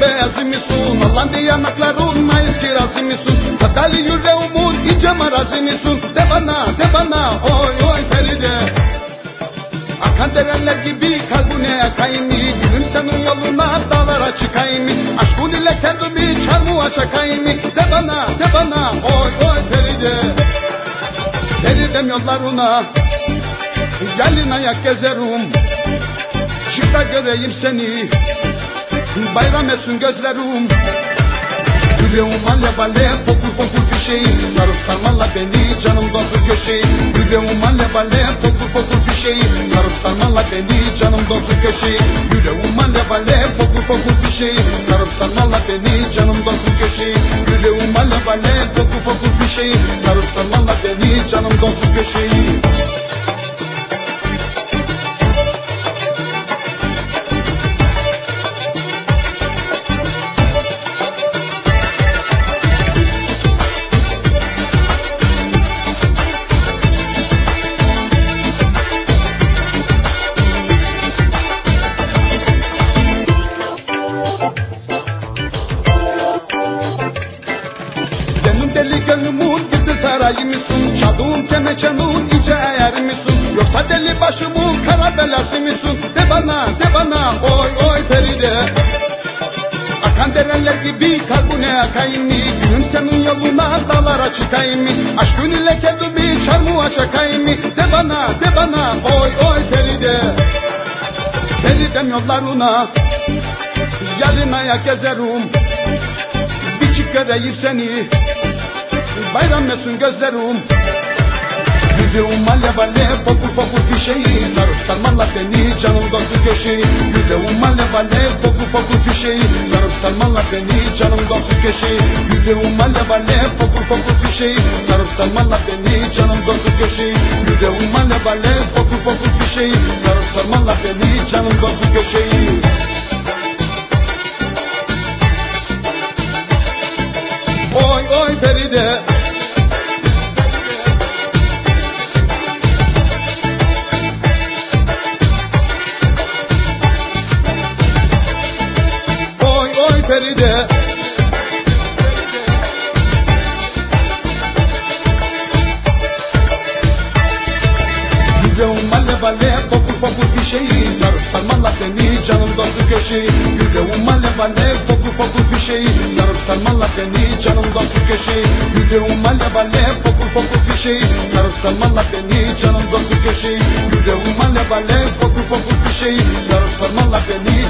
beyazı mısın? Hollanda yanaklarınla eskirazı mısın? Kadali yüreğimin iyice marazı mısın? De bana, de bana, oy oy Feride. Akan derenler gibi kalbine yakayım mı? Gülüm senin yoluna dağlara çıkayım mı? Aşkın ile kendimi çarmıha çakayım mı? De bana, de bana, oy oy Feride. Feridem yollarına, gelin ayak gezerim. Çıkta göreyim seni, bayram etsin gözlerim. Yüreğim alev alev fokur fokur bir şey Sarıp sarmalla beni canım dozu köşeyi Yüreğim alev alev fokur fokur bir şey Sarıp sarmalla beni canım dozu köşeyi Yüreğim alev alev fokur fokur bir şey Sarıp sarmalla beni canım dozu köşeyi Yüreğim alev alev fokur fokur bir şey Sarıp sarmalla beni canım dozu köşeyi sarayı mısın? Çaldığım kemeçenin iyice eğer misin? Yoksa deli başımın kara belası mısın? De bana, de bana, oy oy Feride. Akan derenler gibi kalbine yakayım mı? Günüm senin yoluna dağlara çıkayım mı? Aşkın ile kendimi çarmıha çakayım mı? De bana, de bana, oy oy Feride. Feridem yollarına, yarın ayak gezerim. Bir çık göreyim seni Bayram etsin gözlerim. Yüreğim alev alev fokur fokur bir şey. Sarıp sarmalla beni canım dostu köşeyi Yüreğim alev alev fokur fokur bir şey. Sarıp sarmalla beni canım dostu köşeyi Yüreğim alev alev fokur fokur bir şey. Sarıp sarmalla beni canım dostu köşeyi Yüreğim alev alev fokur fokur bir şey. Sarıp sarmalla beni canım dostu köşeyi Oy Feride. Oy oy Feride. Alev fokur fokur bir şey. Sarıp sarmalla beni canım dostu köşeyi. Yüreğim alev alev fokur bir şey. Sarıp sarmalla beni canım dostu köşeyi. Yüreğim alev alev fokur fokur bir şey. Sarıp sarmalla beni canım dostu köşeyi. Yüreğim alev alev fokur fokur bir şey. Sarıp sarmalla beni